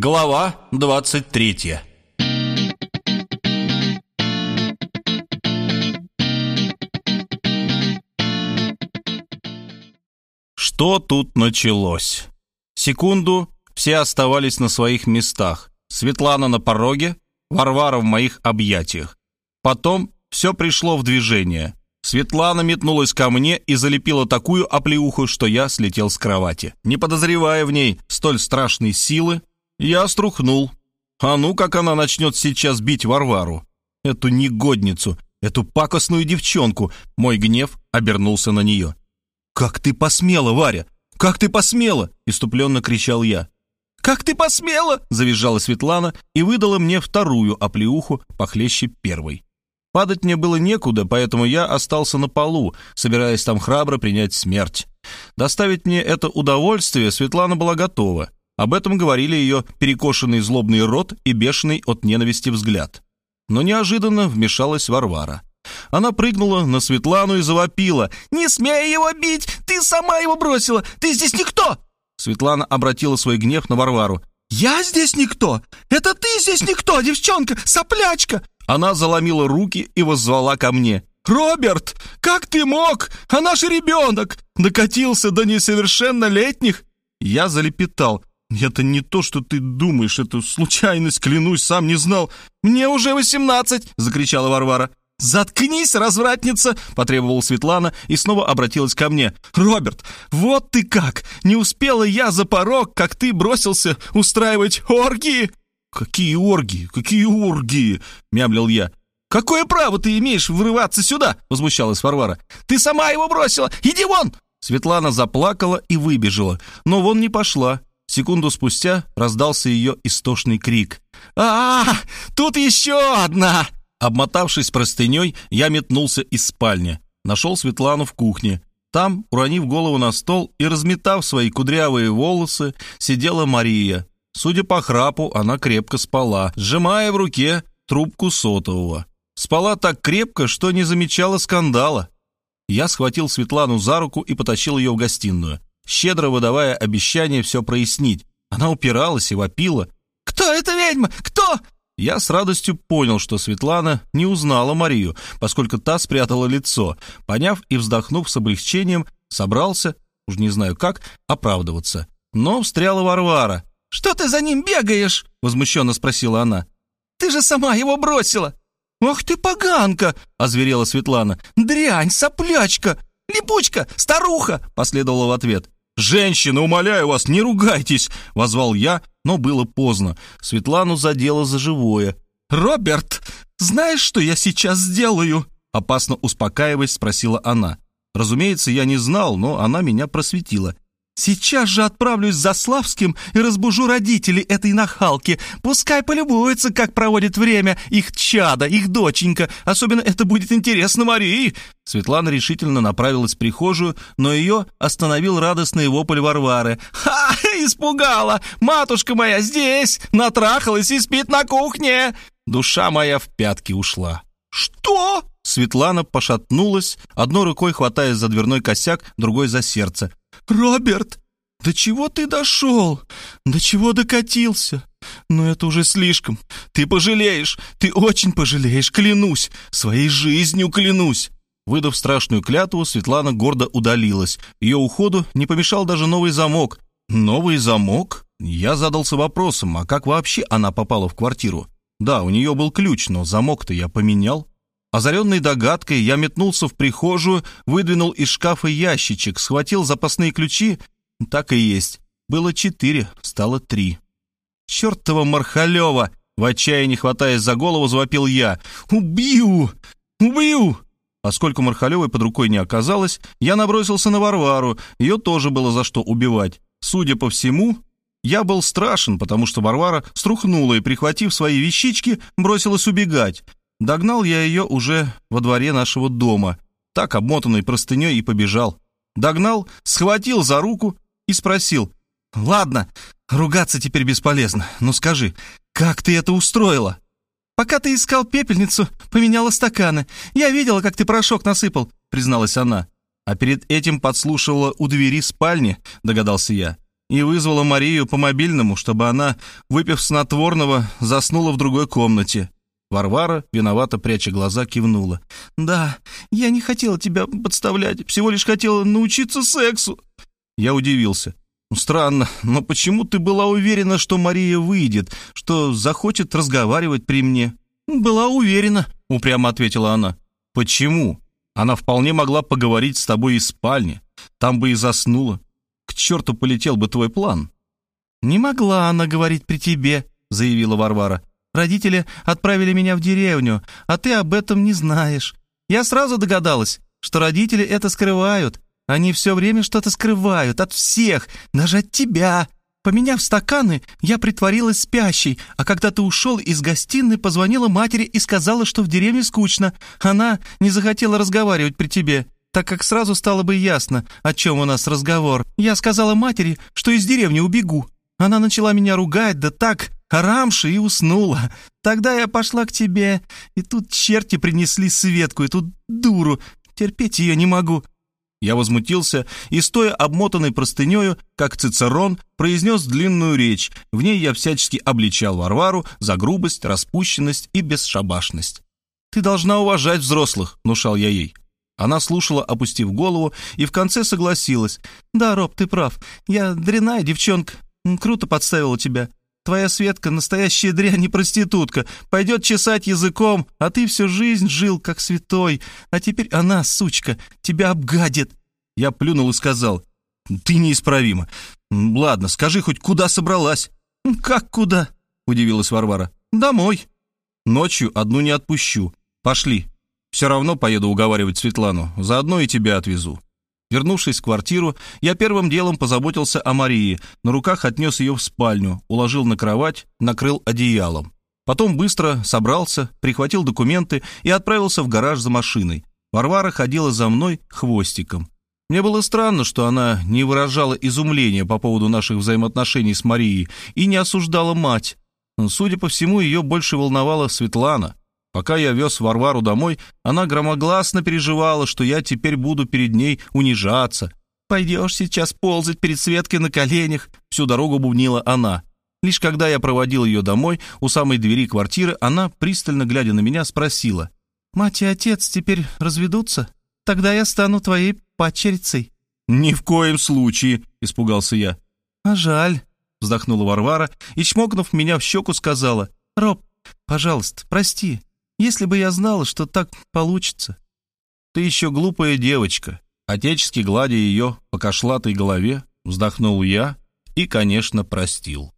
Глава 23 Что тут началось? Секунду все оставались на своих местах. Светлана на пороге, Варвара в моих объятиях. Потом все пришло в движение. Светлана метнулась ко мне и залепила такую оплеуху, что я слетел с кровати. Не подозревая в ней столь страшной силы, я струхнул. А ну, как она начнет сейчас бить Варвару. Эту негодницу, эту пакостную девчонку. Мой гнев обернулся на нее. «Как ты посмела, Варя? Как ты посмела?» — иступленно кричал я. «Как ты посмела?» — завизжала Светлана и выдала мне вторую оплеуху похлеще первой. Падать мне было некуда, поэтому я остался на полу, собираясь там храбро принять смерть. Доставить мне это удовольствие Светлана была готова. Об этом говорили ее перекошенный злобный рот и бешеный от ненависти взгляд. Но неожиданно вмешалась Варвара. Она прыгнула на Светлану и завопила. «Не смей его бить! Ты сама его бросила! Ты здесь никто!» Светлана обратила свой гнев на Варвару. «Я здесь никто! Это ты здесь никто, девчонка, соплячка!» Она заломила руки и воззвала ко мне. «Роберт, как ты мог? А наш ребенок докатился до несовершеннолетних?» Я залепетал. «Это не то, что ты думаешь, это случайность, клянусь, сам не знал». «Мне уже восемнадцать!» — закричала Варвара. «Заткнись, развратница!» — потребовала Светлана и снова обратилась ко мне. «Роберт, вот ты как! Не успела я за порог, как ты бросился устраивать оргии!» «Какие оргии? Какие оргии?» — мямлил я. «Какое право ты имеешь врываться сюда?» — возмущалась Варвара. «Ты сама его бросила! Иди вон!» Светлана заплакала и выбежала, но вон не пошла. Секунду спустя раздался ее истошный крик. а, -а, -а Тут еще одна!» Обмотавшись простыней, я метнулся из спальни. Нашел Светлану в кухне. Там, уронив голову на стол и разметав свои кудрявые волосы, сидела Мария. Судя по храпу, она крепко спала, сжимая в руке трубку сотового. Спала так крепко, что не замечала скандала. Я схватил Светлану за руку и потащил ее в гостиную щедро выдавая обещание все прояснить. Она упиралась и вопила. «Кто эта ведьма? Кто?» Я с радостью понял, что Светлана не узнала Марию, поскольку та спрятала лицо. Поняв и вздохнув с облегчением, собрался, уж не знаю как, оправдываться. Но встряла Варвара. «Что ты за ним бегаешь?» — возмущенно спросила она. «Ты же сама его бросила!» «Ах ты поганка!» — озверела Светлана. «Дрянь, соплячка! Липучка, старуха!» — последовала в ответ. «Женщина, умоляю вас, не ругайтесь!» — возвал я, но было поздно. Светлану задело за живое. «Роберт, знаешь, что я сейчас сделаю?» Опасно успокаиваясь, спросила она. Разумеется, я не знал, но она меня просветила. Сейчас же отправлюсь за Славским и разбужу родителей этой нахалки. Пускай полюбуются, как проводит время их чада, их доченька. Особенно это будет интересно Марии». Светлана решительно направилась в прихожую, но ее остановил радостный вопль Варвары. «Ха! Испугала! Матушка моя здесь! Натрахалась и спит на кухне!» Душа моя в пятки ушла. «Что?» Светлана пошатнулась, одной рукой хватаясь за дверной косяк, другой за сердце. «Роберт, до чего ты дошел? До чего докатился? Но это уже слишком. Ты пожалеешь, ты очень пожалеешь, клянусь, своей жизнью клянусь». Выдав страшную клятву, Светлана гордо удалилась. Ее уходу не помешал даже новый замок. Новый замок? Я задался вопросом, а как вообще она попала в квартиру? Да, у нее был ключ, но замок-то я поменял. Озаренный догадкой, я метнулся в прихожую, выдвинул из шкафа ящичек, схватил запасные ключи. Так и есть. Было четыре, стало три. «Чертова Мархалева!» В отчаянии, хватаясь за голову, завопил я. «Убью! Убью!» Поскольку Мархалевой под рукой не оказалось, я набросился на Варвару. Ее тоже было за что убивать. Судя по всему, я был страшен, потому что Варвара струхнула и, прихватив свои вещички, бросилась убегать. Догнал я ее уже во дворе нашего дома, так обмотанной простыней и побежал. Догнал, схватил за руку и спросил. «Ладно, ругаться теперь бесполезно. Ну скажи, как ты это устроила?» «Пока ты искал пепельницу, поменяла стаканы. Я видела, как ты порошок насыпал», — призналась она. А перед этим подслушивала у двери спальни, догадался я. и вызвала Марию по мобильному, чтобы она, выпив снотворного, заснула в другой комнате. Варвара, виновато пряча глаза, кивнула. «Да, я не хотела тебя подставлять, всего лишь хотела научиться сексу». Я удивился. «Странно, но почему ты была уверена, что Мария выйдет, что захочет разговаривать при мне?» «Была уверена», — упрямо ответила она. «Почему? Она вполне могла поговорить с тобой из спальни. Там бы и заснула. К черту полетел бы твой план». «Не могла она говорить при тебе», — заявила Варвара. «Родители отправили меня в деревню, а ты об этом не знаешь. Я сразу догадалась, что родители это скрывают. Они все время что-то скрывают от всех, даже от тебя. Поменяв стаканы, я притворилась спящей, а когда ты ушел из гостиной, позвонила матери и сказала, что в деревне скучно. Она не захотела разговаривать при тебе, так как сразу стало бы ясно, о чем у нас разговор. Я сказала матери, что из деревни убегу. Она начала меня ругать, да так, рамши и уснула. Тогда я пошла к тебе, и тут черти принесли Светку, эту дуру. Терпеть ее не могу. Я возмутился и, стоя обмотанной простынею, как Цицерон, произнес длинную речь. В ней я всячески обличал Варвару за грубость, распущенность и бесшабашность. «Ты должна уважать взрослых», — внушал я ей. Она слушала, опустив голову, и в конце согласилась. «Да, Роб, ты прав. Я дряная девчонка. Круто подставила тебя. Твоя Светка — настоящая дрянь и проститутка. Пойдет чесать языком, а ты всю жизнь жил как святой. А теперь она, сучка, тебя обгадит. Я плюнул и сказал, ты неисправима. Ладно, скажи хоть, куда собралась? Как куда? Удивилась Варвара. Домой. Ночью одну не отпущу. Пошли. Все равно поеду уговаривать Светлану. Заодно и тебя отвезу. Вернувшись в квартиру, я первым делом позаботился о Марии, на руках отнес ее в спальню, уложил на кровать, накрыл одеялом. Потом быстро собрался, прихватил документы и отправился в гараж за машиной. Варвара ходила за мной хвостиком. Мне было странно, что она не выражала изумления по поводу наших взаимоотношений с Марией и не осуждала мать. Судя по всему, ее больше волновала Светлана. Пока я вез Варвару домой, она громогласно переживала, что я теперь буду перед ней унижаться. «Пойдешь сейчас ползать перед Светкой на коленях», — всю дорогу бубнила она. Лишь когда я проводил ее домой, у самой двери квартиры, она, пристально глядя на меня, спросила. «Мать и отец теперь разведутся? Тогда я стану твоей падчерицей». «Ни в коем случае», — испугался я. «А жаль», — вздохнула Варвара и, чмокнув меня в щеку, сказала. «Роб, пожалуйста, прости, если бы я знала, что так получится. Ты еще глупая девочка. Отечески гладя ее по кошлатой голове, вздохнул я и, конечно, простил.